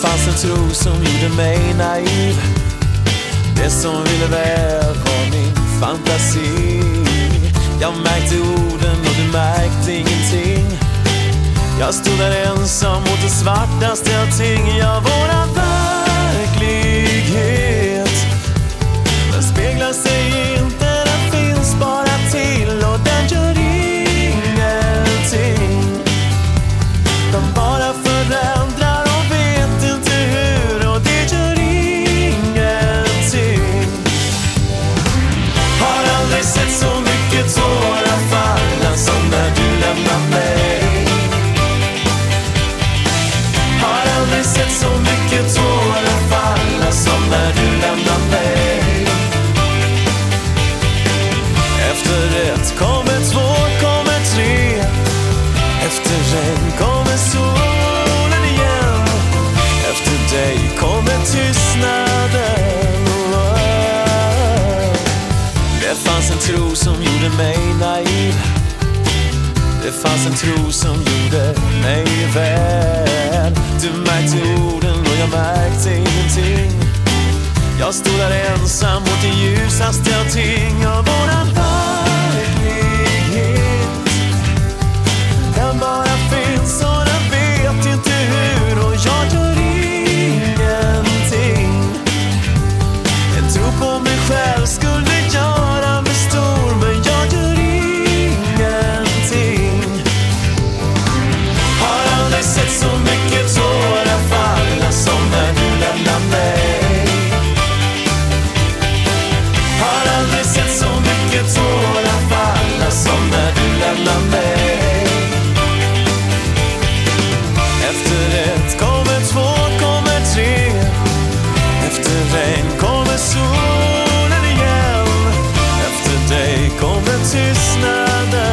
fanns en tro som gjorde mig naiv. Det som ville väl var min fantasi. Jag märkte orden och du märkte ingenting. Jag stod där ensam mot det svartaste av ting. Jag vårdade Kommer två, kommer tre. Efter regn kommer solen igen. Efter dig kommer tystnaden. Det fanns en tro som gjorde mig naiv. Det fanns en tro som gjorde mig väl. Du märkte orden och jag märkte ingenting. Jag stod där ensam mot det ljusaste av ting. Och надо.